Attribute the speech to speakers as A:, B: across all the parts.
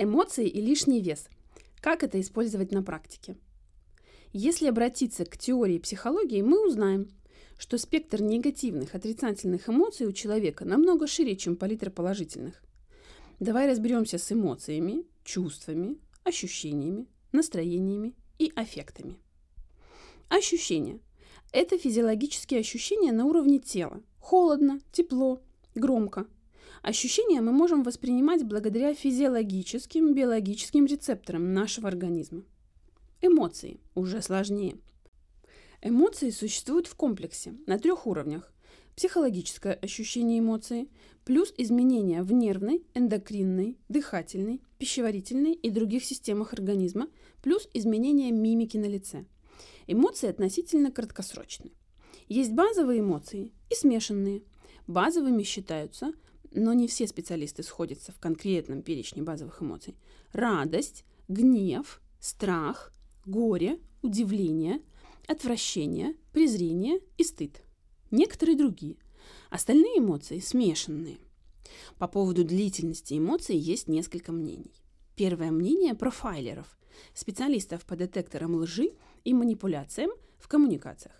A: Эмоции и лишний вес. Как это использовать на практике? Если обратиться к теории психологии, мы узнаем, что спектр негативных, отрицательных эмоций у человека намного шире, чем палитра положительных. Давай разберемся с эмоциями, чувствами, ощущениями, настроениями и аффектами. Ощущения. Это физиологические ощущения на уровне тела. Холодно, тепло, громко. Ощущения мы можем воспринимать благодаря физиологическим, биологическим рецепторам нашего организма. Эмоции уже сложнее. Эмоции существуют в комплексе на трех уровнях. Психологическое ощущение эмоции, плюс изменения в нервной, эндокринной, дыхательной, пищеварительной и других системах организма, плюс изменения мимики на лице. Эмоции относительно краткосрочны. Есть базовые эмоции и смешанные. Базовыми считаются, но не все специалисты сходятся в конкретном перечне базовых эмоций. Радость, гнев, страх, горе, удивление, отвращение, презрение и стыд. Некоторые другие. Остальные эмоции смешанные. По поводу длительности эмоций есть несколько мнений. Первое мнение профайлеров, специалистов по детекторам лжи и манипуляциям в коммуникациях.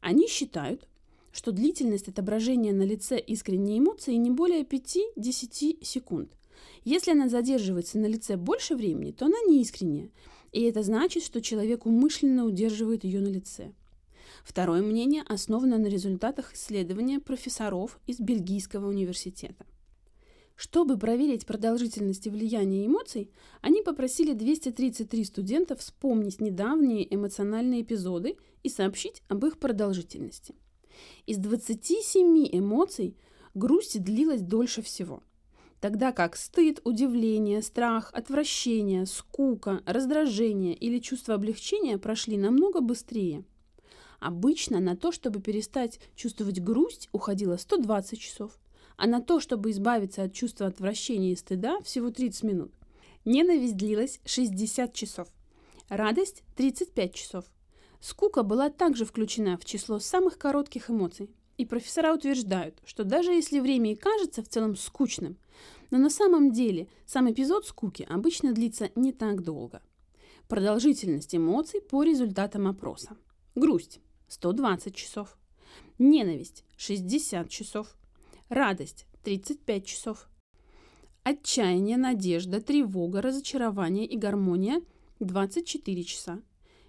A: Они считают, что длительность отображения на лице искренней эмоции не более 5-10 секунд. Если она задерживается на лице больше времени, то она не искренняя, и это значит, что человек умышленно удерживает ее на лице. Второе мнение основано на результатах исследования профессоров из Бельгийского университета. Чтобы проверить продолжительность и влияние эмоций, они попросили 233 студента вспомнить недавние эмоциональные эпизоды и сообщить об их продолжительности. Из 27 эмоций грусть длилась дольше всего, тогда как стыд, удивление, страх, отвращение, скука, раздражение или чувство облегчения прошли намного быстрее. Обычно на то, чтобы перестать чувствовать грусть, уходило 120 часов, а на то, чтобы избавиться от чувства отвращения и стыда, всего 30 минут. Ненависть длилась 60 часов, радость – 35 часов, Скука была также включена в число самых коротких эмоций. И профессора утверждают, что даже если время и кажется в целом скучным, но на самом деле сам эпизод скуки обычно длится не так долго. Продолжительность эмоций по результатам опроса. Грусть – 120 часов. Ненависть – 60 часов. Радость – 35 часов. Отчаяние, надежда, тревога, разочарование и гармония – 24 часа.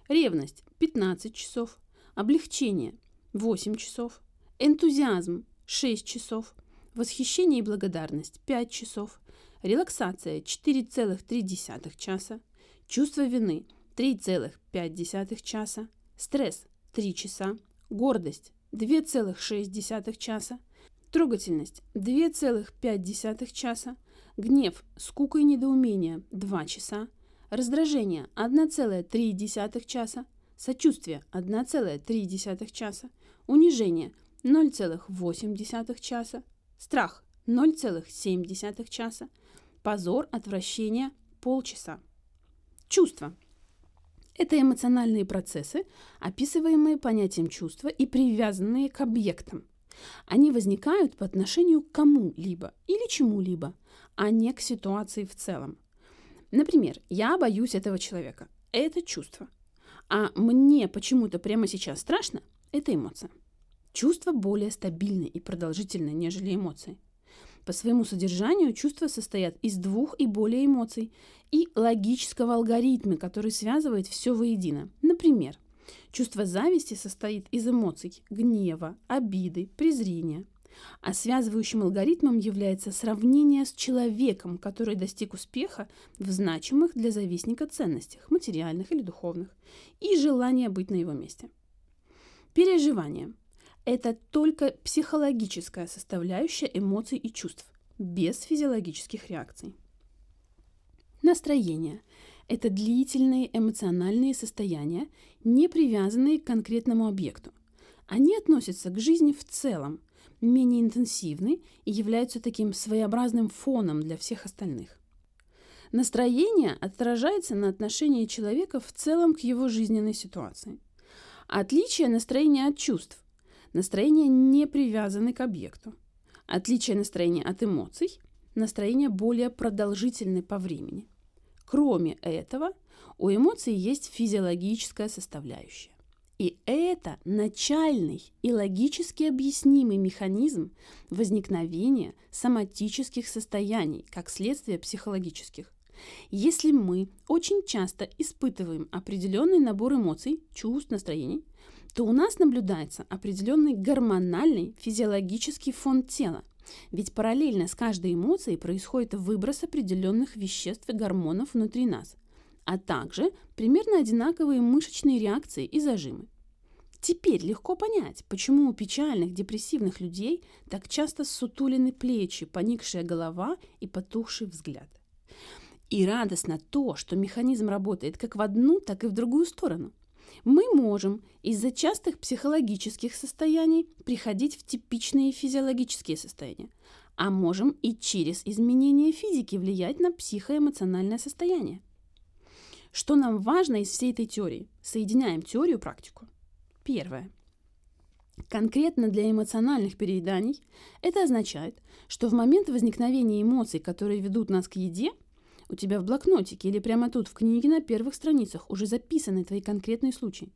A: Ревность – 15 часов. Облегчение – 8 часов. Энтузиазм – 6 часов. Восхищение и благодарность – 5 часов. Релаксация – 4,3 часа. Чувство вины – 3,5 часа. Стресс – 3 часа. Гордость – 2,6 часа. Трогательность – 2,5 часа. Гнев, скука и недоумение – 2 часа. Раздражение 1,3 часа, сочувствие 1,3 часа, унижение 0,8 часа, страх 0,7 часа, позор, отвращение полчаса. Чувства. Это эмоциональные процессы, описываемые понятием чувства и привязанные к объектам. Они возникают по отношению к кому-либо или чему-либо, а не к ситуации в целом. Например, я боюсь этого человека. Это чувство. А мне почему-то прямо сейчас страшно – это эмоция. Чувство более стабильное и продолжительное, нежели эмоции. По своему содержанию чувства состоят из двух и более эмоций и логического алгоритма, который связывает все воедино. Например, чувство зависти состоит из эмоций гнева, обиды, презрения – а связывающим алгоритмом является сравнение с человеком, который достиг успеха в значимых для завистника ценностях, материальных или духовных, и желание быть на его месте. Переживание – это только психологическая составляющая эмоций и чувств, без физиологических реакций. Настроение – это длительные эмоциональные состояния, не привязанные к конкретному объекту. Они относятся к жизни в целом, менее интенсивны и являются таким своеобразным фоном для всех остальных. Настроение отражается на отношении человека в целом к его жизненной ситуации. Отличие настроения от чувств. Настроение не привязаны к объекту. Отличие настроения от эмоций. настроение более продолжительное по времени. Кроме этого, у эмоций есть физиологическая составляющая. И это начальный и логически объяснимый механизм возникновения соматических состояний как следствие психологических. Если мы очень часто испытываем определенный набор эмоций, чувств, настроений, то у нас наблюдается определенный гормональный физиологический фон тела. Ведь параллельно с каждой эмоцией происходит выброс определенных веществ и гормонов внутри нас, а также примерно одинаковые мышечные реакции и зажимы. Теперь легко понять, почему у печальных, депрессивных людей так часто сутулены плечи, поникшая голова и потухший взгляд. И радостно то, что механизм работает как в одну, так и в другую сторону – мы можем из-за частых психологических состояний приходить в типичные физиологические состояния, а можем и через изменение физики влиять на психоэмоциональное состояние. Что нам важно из всей этой теории? Соединяем теорию и практику. Первое. Конкретно для эмоциональных перееданий это означает, что в момент возникновения эмоций, которые ведут нас к еде – у тебя в блокнотике или прямо тут в книге на первых страницах уже записаны твои конкретные случаи.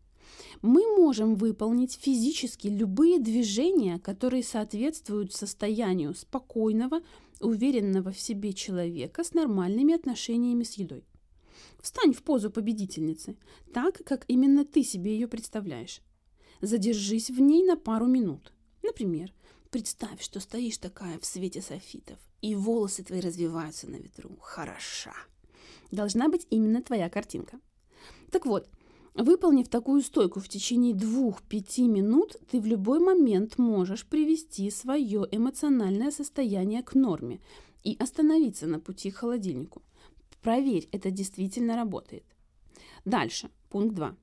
A: Мы можем выполнить физически любые движения, которые соответствуют состоянию спокойного, уверенного в себе человека с нормальными отношениями с едой. Встань в позу победительницы, так, как именно ты себе ее представляешь. Задержись в ней на пару минут. Например, представь, что стоишь такая в свете софитов, и волосы твои развиваются на ветру. Хороша. Должна быть именно твоя картинка. Так вот, выполнив такую стойку в течение двух-пяти минут, ты в любой момент можешь привести свое эмоциональное состояние к норме и остановиться на пути к холодильнику. Проверь, это действительно работает. Дальше, пункт 2.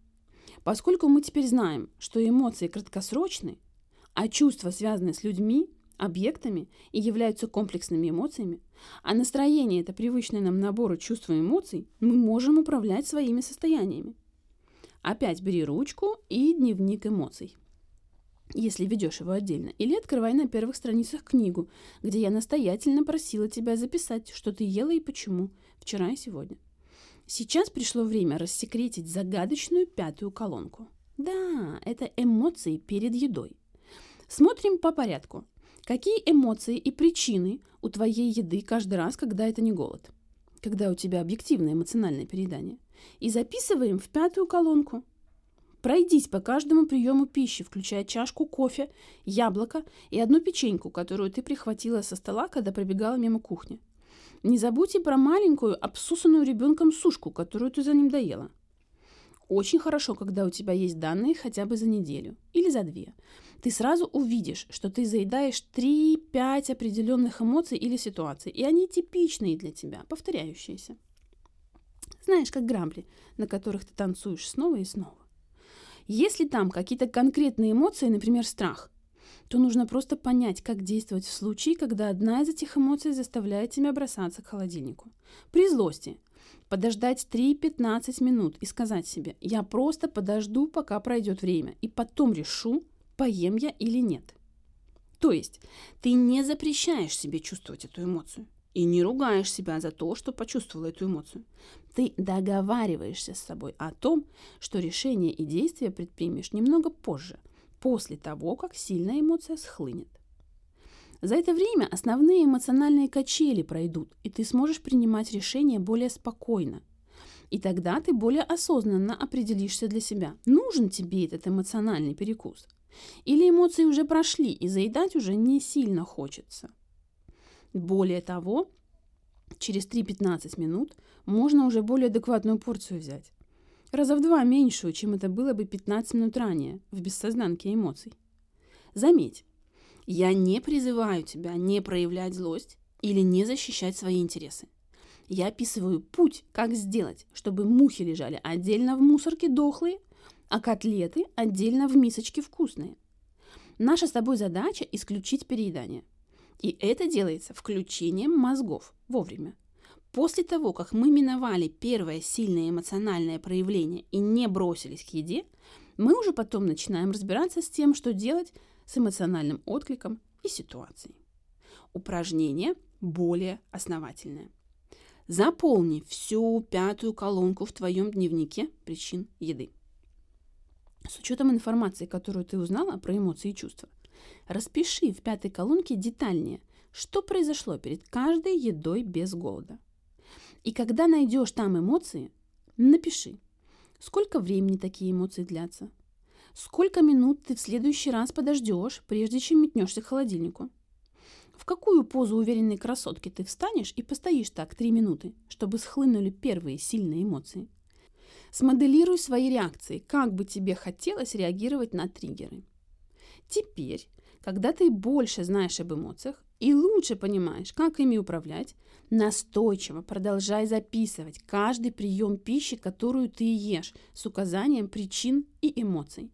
A: Поскольку мы теперь знаем, что эмоции краткосрочны, а чувства связаны с людьми, объектами и являются комплексными эмоциями, а настроение – это привычный нам набор чувств и эмоций, мы можем управлять своими состояниями. Опять бери ручку и дневник эмоций, если ведешь его отдельно, или открывай на первых страницах книгу, где я настоятельно просила тебя записать, что ты ела и почему, вчера и сегодня. Сейчас пришло время рассекретить загадочную пятую колонку. Да, это эмоции перед едой. Смотрим по порядку. Какие эмоции и причины у твоей еды каждый раз, когда это не голод? Когда у тебя объективное эмоциональное переедание? И записываем в пятую колонку. Пройдись по каждому приему пищи, включая чашку кофе, яблоко и одну печеньку, которую ты прихватила со стола, когда пробегала мимо кухни. Не забудь и про маленькую, обсусанную ребенком сушку, которую ты за ним доела. Очень хорошо, когда у тебя есть данные хотя бы за неделю или за две ты сразу увидишь, что ты заедаешь 3-5 определенных эмоций или ситуаций, и они типичные для тебя, повторяющиеся. Знаешь, как грабли, на которых ты танцуешь снова и снова. Если там какие-то конкретные эмоции, например, страх, то нужно просто понять, как действовать в случае, когда одна из этих эмоций заставляет тебя бросаться к холодильнику. При злости подождать 3-15 минут и сказать себе, я просто подожду, пока пройдет время, и потом решу, поем я или нет. То есть ты не запрещаешь себе чувствовать эту эмоцию и не ругаешь себя за то, что почувствовала эту эмоцию. Ты договариваешься с собой о том, что решение и действие предпримешь немного позже, после того, как сильная эмоция схлынет. За это время основные эмоциональные качели пройдут, и ты сможешь принимать решения более спокойно. И тогда ты более осознанно определишься для себя, нужен тебе этот эмоциональный перекус – или эмоции уже прошли, и заедать уже не сильно хочется. Более того, через 3-15 минут можно уже более адекватную порцию взять. Раза в два меньшую, чем это было бы 15 минут ранее, в бессознанке эмоций. Заметь, я не призываю тебя не проявлять злость или не защищать свои интересы. Я описываю путь, как сделать, чтобы мухи лежали отдельно в мусорке дохлые, а котлеты отдельно в мисочке вкусные. Наша с тобой задача – исключить переедание. И это делается включением мозгов вовремя. После того, как мы миновали первое сильное эмоциональное проявление и не бросились к еде, мы уже потом начинаем разбираться с тем, что делать с эмоциональным откликом и ситуацией. Упражнение более основательное. Заполни всю пятую колонку в твоем дневнике причин еды. С учетом информации, которую ты узнала про эмоции и чувства, распиши в пятой колонке детальнее, что произошло перед каждой едой без голода. И когда найдешь там эмоции, напиши, сколько времени такие эмоции длятся, сколько минут ты в следующий раз подождешь, прежде чем метнешься к холодильнику, в какую позу уверенной красотки ты встанешь и постоишь так три минуты, чтобы схлынули первые сильные эмоции. Смоделируй свои реакции, как бы тебе хотелось реагировать на триггеры. Теперь, когда ты больше знаешь об эмоциях и лучше понимаешь, как ими управлять, настойчиво продолжай записывать каждый прием пищи, которую ты ешь, с указанием причин и эмоций.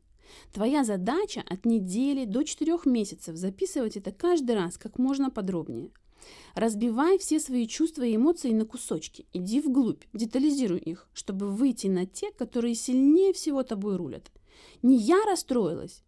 A: Твоя задача от недели до четырех месяцев записывать это каждый раз как можно подробнее. Разбивай все свои чувства и эмоции на кусочки. Иди вглубь, детализируй их, чтобы выйти на те, которые сильнее всего тобой рулят. Не я расстроилась,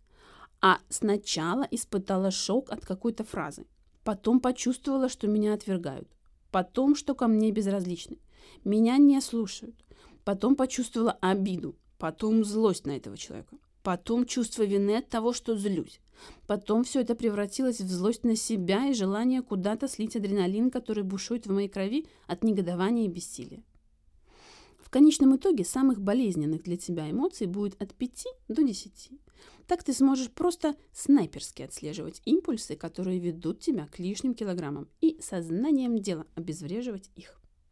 A: а сначала испытала шок от какой-то фразы. Потом почувствовала, что меня отвергают. Потом, что ко мне безразличны. Меня не слушают. Потом почувствовала обиду. Потом злость на этого человека. Потом чувство вины от того, что злюсь. Потом все это превратилось в злость на себя и желание куда-то слить адреналин, который бушует в моей крови от негодования и бессилия. В конечном итоге самых болезненных для тебя эмоций будет от 5 до 10. Так ты сможешь просто снайперски отслеживать импульсы, которые ведут тебя к лишним килограммам, и сознанием дела обезвреживать их.